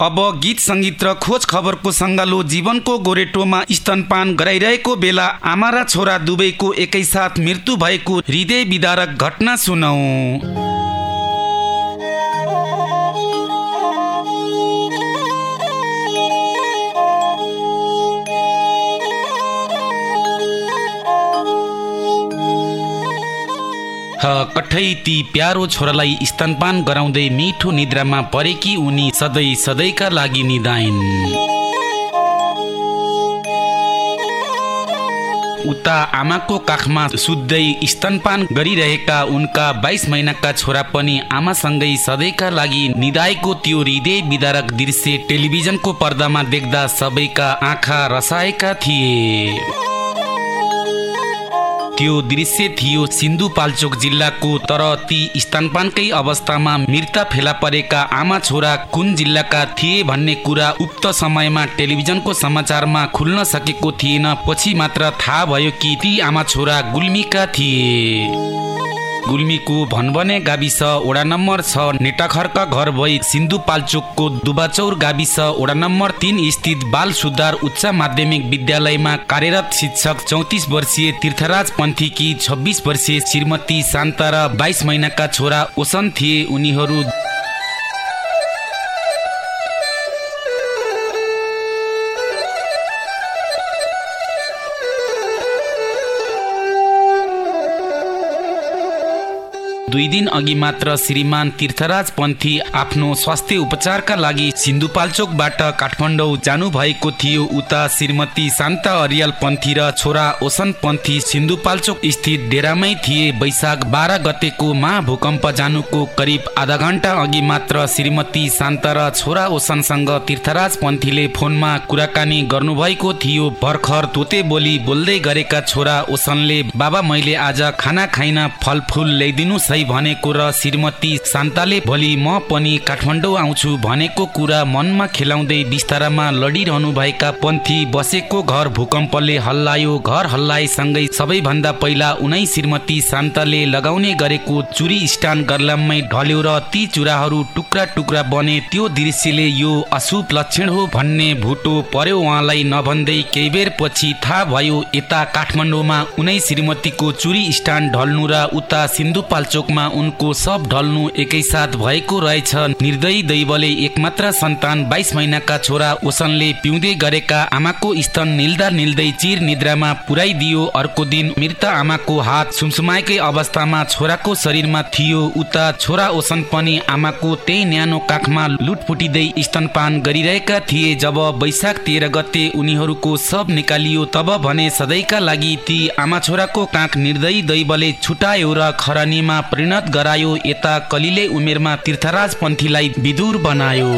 अब गीत सङ्गीत र खोज खबरको सङ्गालो जीवनको गोरेटोमा स्तनपान गराइरहेको बेला आमा र छोरा दुवैको एकैसाथ मृत्यु भएको हृदय विदारक घटना सुनौ। कठै ती प्यारो छोरालाई स्तनपान गराउँदै मिठो निद्रामा परेकी उनी सधैँ सधैँका लागि निधाइन् उता आमाको काखमा सुत्दै स्तनपान गरिरहेका उनका बाइस महिनाका छोरा पनि आमासँगै सधैँका लागि निधाएको त्यो हृदय विदारक दृश्य टेलिभिजनको पर्दामा देख्दा सबैका आँखा रसाएका थिए। त्यो दृश्य थियो सिन्धुपाल्चोक जिल्लाको तर ती स्तनपानकै अवस्थामा मृत फेला परेका आमा छोरा कुन जिल्लाका थिए भन्ने कुरा उक्त समयमा टेलिभिजनको समाचारमा खुल्न सकेको थिएन पछि मात्र थाहा भयो कि ती आमा छोरा गुल्मीका थिए। गुल्मीको भनबने गाविस वडा नम्बर छ। नेटाखरका घर भई सिन्धुपाल्चोकको दुबाचौर गाविस वडा नम्बर तिन स्थित बाल सुधार उच्च माध्यमिक विद्यालयमा कार्यरत शिक्षक चौतिस वर्षीय तीर्थराज पन्थीकी छब्बिस वर्षीय श्रीमती शान्ता र बाइस महिनाका छोरा ओसन थिए। उनीहरू दुई दिन अघि मात्र श्रीमान तीर्थराज पन्थी आफ्नो स्वास्थ्य उपचारका लागि सिन्धुपाल्चोकबाट काठमाडौँ जानु भएको थियो। उता श्रीमती शान्ता अरियाल पन्थी र छोरा ओसन पन्थी सिन्धुपाल्चोक स्थित डेरामै थिए। वैशाख बाह्र गतेको महाभूकम्प जानुको करिब आधा घन्टा अघि मात्र श्रीमती शान्ता र छोरा ओसनसँग तीर्थराज पन्थीले फोनमा कुराकानी गर्नुभएको थियो। भर्खर तोते बोली बोल्दै गरेका छोरा ओसनले बाबा मैले आज खाना खाइन फलफुल ल्याइदिनु भनेको र श्रीमती शान्ताले भोलि म पनि काठमाडौँ आउँछु भनेको कुरा मनमा खेलाउँदै बिस्तारामा लडिरहनु भएका पन्थी बसेको घर भूकम्पले हल्लायो। घर हल्लाएसँगै सबैभन्दा पहिला उनै श्रीमती शान्ताले लगाउने गरेको चुरी स्टान गर्लाममै ढल्यो र ती चुराहरू टुक्रा टुक्रा बने त्यो दृश्यले यो अशुभ लक्षण हो भन्ने भुटो पर्यो उहाँलाई नभन्दै केही बेर पछि थाहा भयो यता काठमाडौँमा उनै श्रीमतीको चुरी स्टान ढल्नु र उता सिन्धुपाल्चोक रूपमा उनको सब ढल्नु एकैसाथ भएको रहेछ। निर्दयी दैवले एकमात्र सन्तान बाइस महिनाका छोरा ओसनले पिउँदै गरेका आमाको स्तन निल्दा निल्दै चिर निद्रामा पुर्याइदियो अर्को दिन मृत आमाको हात सुमसुमाएकै अवस्थामा छोराको शरीरमा थियो। उता छोरा ओसन पनि आमाको त्यही न्यानो काखमा लुटफुटिँदै स्तनपान गरिरहेका थिए। जब वैशाख तेह्र गते उनीहरूको सब निकालियो तब भने सधैँका लागि ती आमा छोराको काख निर्दयी दैवले छुटायो र खरानीमा परिणत गरायो यता कलिले उमेरमा तीर्थराज पन्थीलाई विदुर बनायो।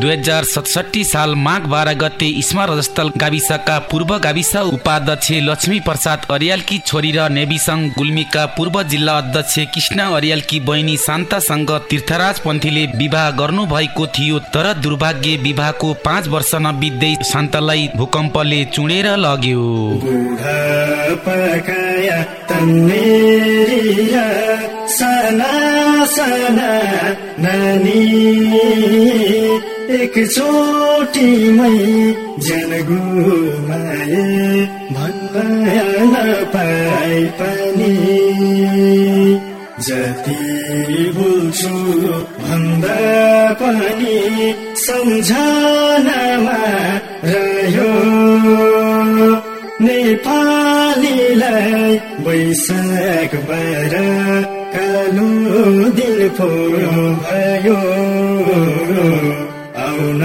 दुई हजार सतसठी साल माघ बाह्र गते इस्मा रजस्थल गाविसका पूर्व गाविस उपाध्यक्ष लक्ष्मी प्रसाद अरियालकी छोरी र नेविसङ गुल्मीका पूर्व जिल्ला अध्यक्ष कृष्ण अरियालकी बहिनी शान्तासँग तीर्थराज पन्थीले विवाह गर्नु भएको थियो तर दुर्भाग्य विवाहको पाँच वर्ष नबित्दै शान्तालाई भूकम्पले चुडेर लग्यो। सना सना एकचोटिमै जन गुमाए भन्न नपाए पनि। जति बोल्छु भन्दा पनि सम्झनामा रह्यो। नेपालीलाई वैशाख बार कालो दिल भयो। आउन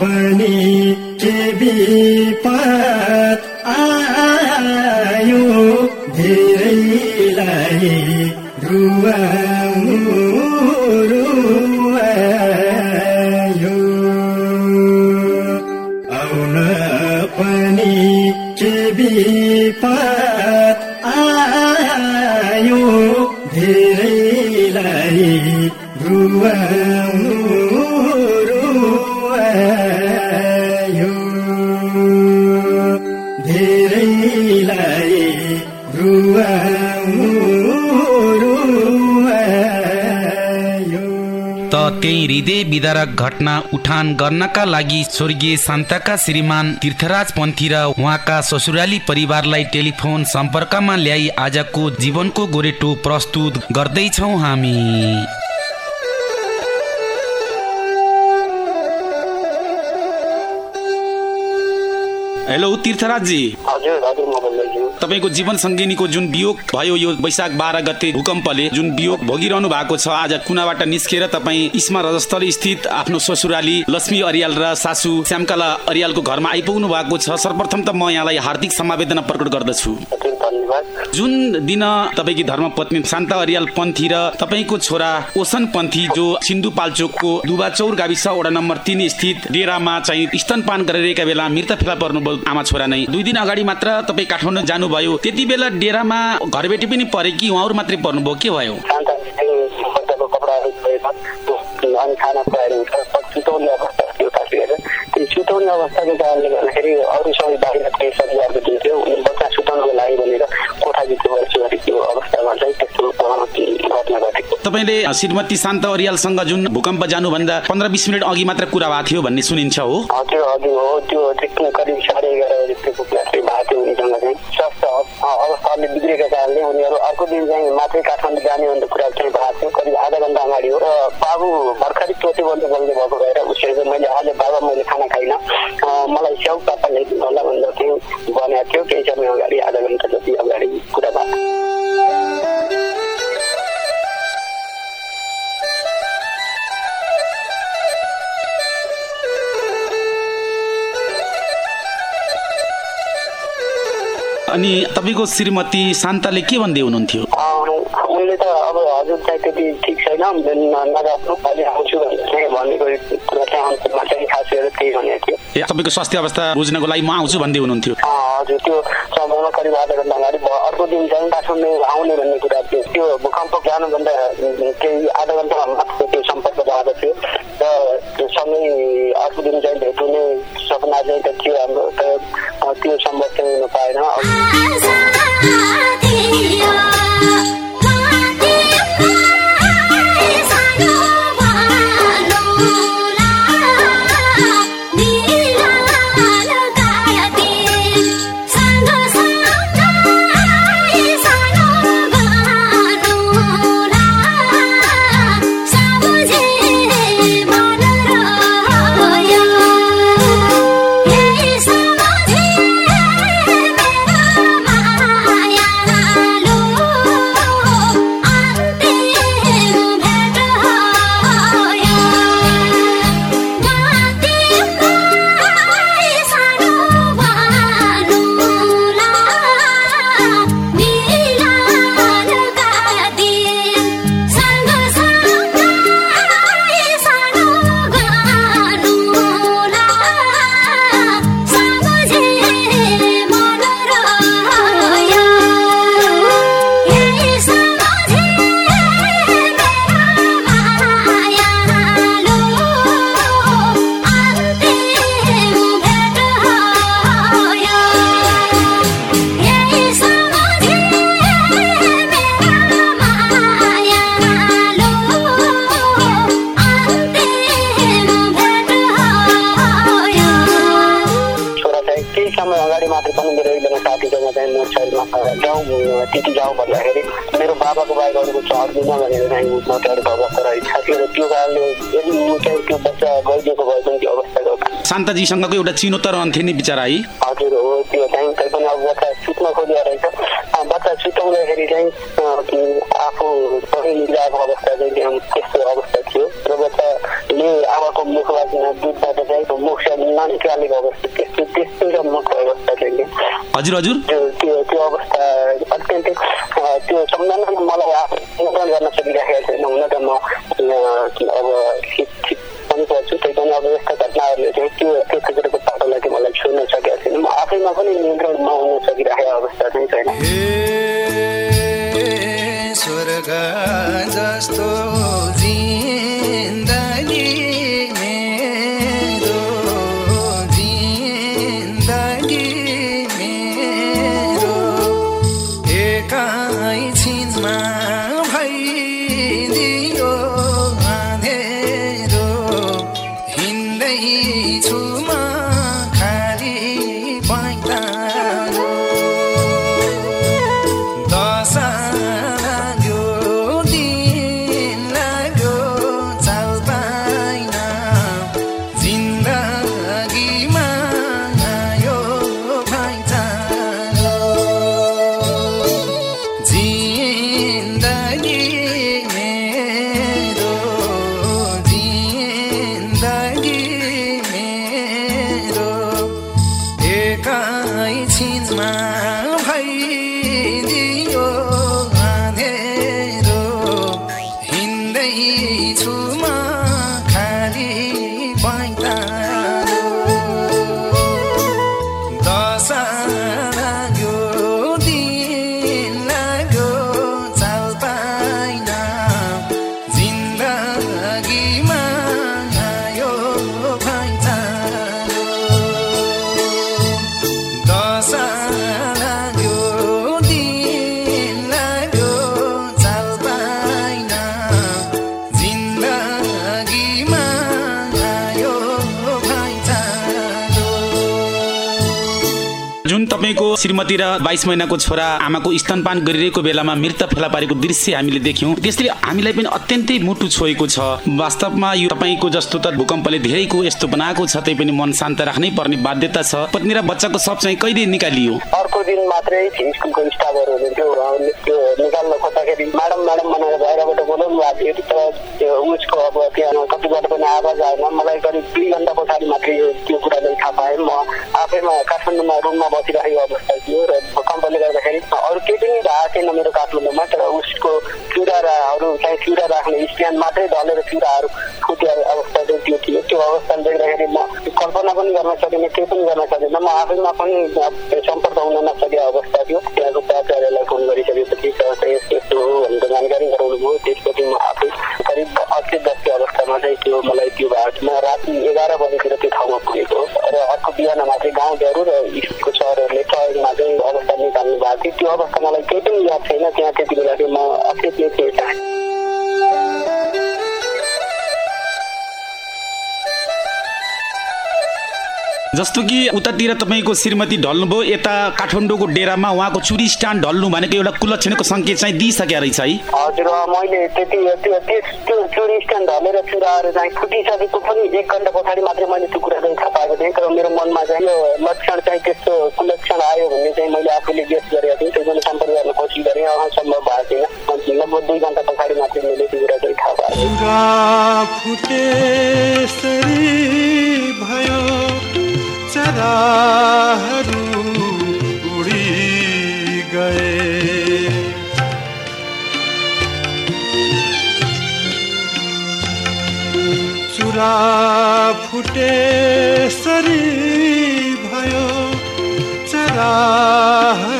पनि के विपद आयो धेरैलाई रुवाउनु रुवायो आउन पनि के विपद आयो धेरैलाई रुवाउनु हृदय विदारक घटना उठान गर्नका लागि स्वर्गीय शान्ताका श्रीमान तीर्थराज पन्थी र उहाँका ससुराली परिवारलाई टेलिफोन सम्पर्कमा ल्याई आजको जीवनको गोरेटो प्रस्तुत गर्दैछौ हामी। हेलो तीर्थराजजी बोल्दैछु तपाईँको जीवन सङ्गिनीको जुन वियोग भयो यो वैशाख बाह्र गते भूकम्पले जुन वियोग भोगिरहनु भएको छ आज कुनाबाट निस्केर तपाईँ इस्मा रजस्थल स्थित आफ्नो ससुराली लक्ष्मी अरियाल र सासू श्यामकला अरियालको घरमा आइपुग्नु भएको छ। सर्वप्रथम त म यहाँलाई हार्दिक समवेदना प्रकट गर्दछु। जुन दिन तपाईँकी धर्मपत्नी शान्ता अरियाल पन्थी र तपाईँको छोरा ओसन पन्थी जो सिन्धुपाल्चोकको दुबाचौर गाविस वडा नम्बर तिन स्थित डेरामा चाहिँ स्तनपान गरिरहेका बेला मृत फेला पर्नुभयो। आमा छोरा नै। दुई दिन अगाडि मात्र तपाईँ काठमाडौँ जानुभयो। त्यति बेला डेरामा घरबेटी पनि परे कि उहाँहरू मात्रै पर्नुभयो? के भयो? सुताउने अवस्थाको कारणले गर्दाखेरि अरू सबै बाहिर परिवारको जुन भनेर अवस्थामा चाहिँ त्यस्तो घटना घटेको। तपाईँले श्रीमती शान्त अरियालसँग जुन भूकम्प जानुभन्दा पन्ध्र बिस मिनट अघि मात्र कुरा भएको थियो भन्ने सुनिन्छ हो। हजुर हजुर हो त्यो चाहिँ करिब साढे एघार बजीको कुरा चाहिँ भएको थियो उनीसँग चाहिँ। स्वास्थ्य अव- अवस्था अलिक बिग्रेको कारणले उनीहरू अर्को दिन चाहिँ मात्रै काठमाडौँ जाने भन्ने कुरा चाहिँ भएको थियो। करिब आधा घन्टा अगाडि हो। र बाबु भर्खरै भएको भएर उसले मैले आज बाबा मैले खाना खाइनँ। मलाई स्याउ पापा ल्याइदिनु होला चाहिँ भनेको थियो केही समय अगाडि आधा घन्टा जति अगाडि कुरा भएको अनि तपाईँको श्रीमती शान्ताले के भन्दै हुनुहुन्थ्यो उनले त अब हजुर चाहिँ त्यति ठिक छैन नराख्नु ए, तपाईँको स्वास्थ्य अवस्था बुझ्नको लागि म आउँछु भन्दै हुनुहुन्थ्यो। हजुर त्यो समयमा करिब आधा घन्टा अगाडि अर्को दिन चाहिँ काठमाडौँ आउने भन्ने कुरा थियो। त्यो भूकम्प जानुभन्दा केही आधा घन्टा मात्र त्यो सम्पर्क भएको थियो। र सँगै अर्को दिन चाहिँ भेट हुने चाहिँ मोटरसाइकलमा जाउँ त्यति जाउँ भन्दाखेरि मेरो बाबाको बाइक अरूको चढ्दिनँ भनेर चाहिँ उ नचढेको अवस्था रहेछ। खास गरेर त्यो कारणले यदि ऊ चाहिँ त्यो बच्चा गइदिएको भए पनि त्यो अवस्थाको शान्ताजीसँगको एउटा चिनो त रहन्थ्यो नि बिचरा है? हजुर हो त्यो चाहिँ तैपनि अब बच्चा सुत्न खोजेको रहेछ। बच्चा सुताउँदाखेरि चाहिँ आफू पनि मिलाएको अवस्था चाहिँ त्यस्तो अवस्था थियो। र बच्चाले आमाको मुखबाट दुधबाट चाहिँ मुख चाहिँ ननिकालेको अवस्था त्यस्तो त्यस्तो र मुखको अवस्था चाहिँ के। हजुर हजुर त्यो त्यो अवस्था अत्यन्तै अँ, त्यो सम्झनामा मलाई नियन्त्रण गर्न सकिराखेको छैन हुन त म अब पनि त्यही पनि अब यस्ता घटनाहरूले चाहिँ त्यो त्यो क्षेत्रको पाटोलाई चाहिँ मलाई छुन सकेको छैन म आफैमा पनि नियन्त्रणमा श्रीमती र बाइस महिनाको छोरा आमाको स्तनपान गरिरहेको बेलामा मृत फेला पारेको दृश्य हामीले देख्यौँ। त्यसले हामीलाई पनि अत्यन्तै मुटु छोएको छ। वास्तवमा यो तपाईँको जस्तो त भूकम्पले धेरैको यस्तो बनाएको छ त्यही पनि मन शान्त राख्नै पर्ने बाध्यता छ। पत्नी र बच्चाको सब चाहिँ कहिले निकालियो? अर्को दिन मात्रै स्कुलको स्टाफहरू हुनुहुन्थ्यो। त्यो निकाल्न खोज्दाखेरि म्याडम भनेर बाहिरबाट बोलाउनु भएको थियो। अब त्यहाँ कतिबाट पनि आवाज आएन। मलाई करिब आफैमा पनि सम्पर्क हुन नसकेको अवस्था थियो त्यहाँको प्राचार्यलाई फोन गरिसकेपछि यस्तो यस्तो हो भनेर जानकारी गराउनु भयो त्यसपछि म आफै करिब अति दसको अवस्थामा चाहिँ त्यो मलाई त्यो भएको म राति एघार बजीतिर त्यो ठाउँमा पुगेको र अर्को बिहान मात्रै गाउँहरू र स्कुलको सरहरूले सहयोगमा चाहिँ अवस्था निकाल्नु भएको थियो त्यो अवस्था मलाई केही पनि याद छैन त्यहाँ त्यति बेला चाहिँ म अचेत थिएँ जस्तो कि उतातिर तपाईँको श्रीमती ढल्नुभयो यता काठमाडौँको डेरामा उहाँको चुरी स्ट्यान्ड ढल्नु भनेको एउटा कुलक्षणको सङ्केत चाहिँ दिइसकेको रहेछ है? हजुर मैले त्यति त्यो चुरी स्ट्यान्ड ढलेर चुराहरू चाहिँ फुटिसकेको पनि एक घन्टा पछाडि मात्रै मैले त्यो कुरा चाहिँ थाहा पाएको थिएँ। तर मेरो मनमा चाहिँ यो लक्षण चाहिँ त्यस्तो कुलक्षण आयो भन्ने चाहिँ मैले आफूले गेस गरेको थिएँ। त्यसैले सम्पर्क गर्न कोसिस गरेँ। सम्भव भएको थिएन लगभग दुई घन्टा पछाडि मात्रै मैले त्यो कुरा चाहिँ थाहा पाएको उडी गए। चुरा फुटे सरी भयो चराहरू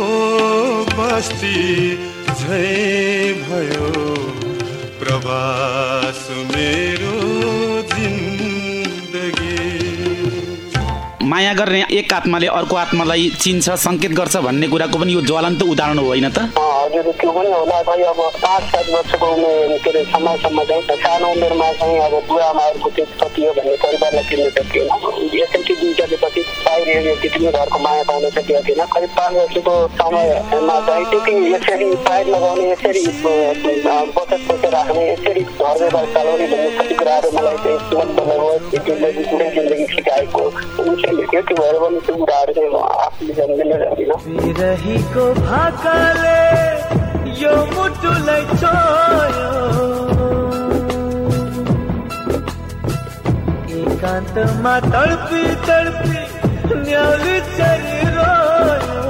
उठेको बस्ती झै भयो प्रवास मेरो। माया गर्ने एक आत्माले अर्को आत्मालाई चिन्छ सङ्केत गर्छ भन्ने कुराको पनि यो ज्वलन्त उदाहरण हो होइन त? हजुर त्यो पनि होला खै अब पाँच सात वर्षको उमेर के अरे समयसम्म चाहिँ सानो उमेरमा चाहिँ अब बुवा आमाहरूको त्यो कति हो भन्ने परिवारलाई चिन्नु सकिएन। एसएलटी दुईजनापछि बाहिर त्यति पनि घरको माया पाउन सकेको थिएन। करिब पाँच वर्षको समयमा चाहिँ त्यति यसरी पाइप लगाउने यसरी बचत पैसा राख्ने यसरी घर व्यवहार चलाउने भन्ने कति कुराहरू मलाई चाहिँ जिन्दगी कुनै जिन्दगी सिकाएको। थियो त्यो भएर पनि त्यो कुराहरू चाहिँ म आफूले जन्मिन जान्दिनँ भाकाले यो मुटुलाई छोयो एकान्तमा तडपी तडपी न्याउली चलिरह्यो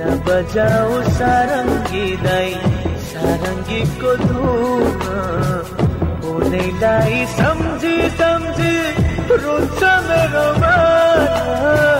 नबजाऊ सारङ्गी दाई सारङ्गीको धुन हुनेलाई सम्झी सम्झी रुन्छ मेरो मन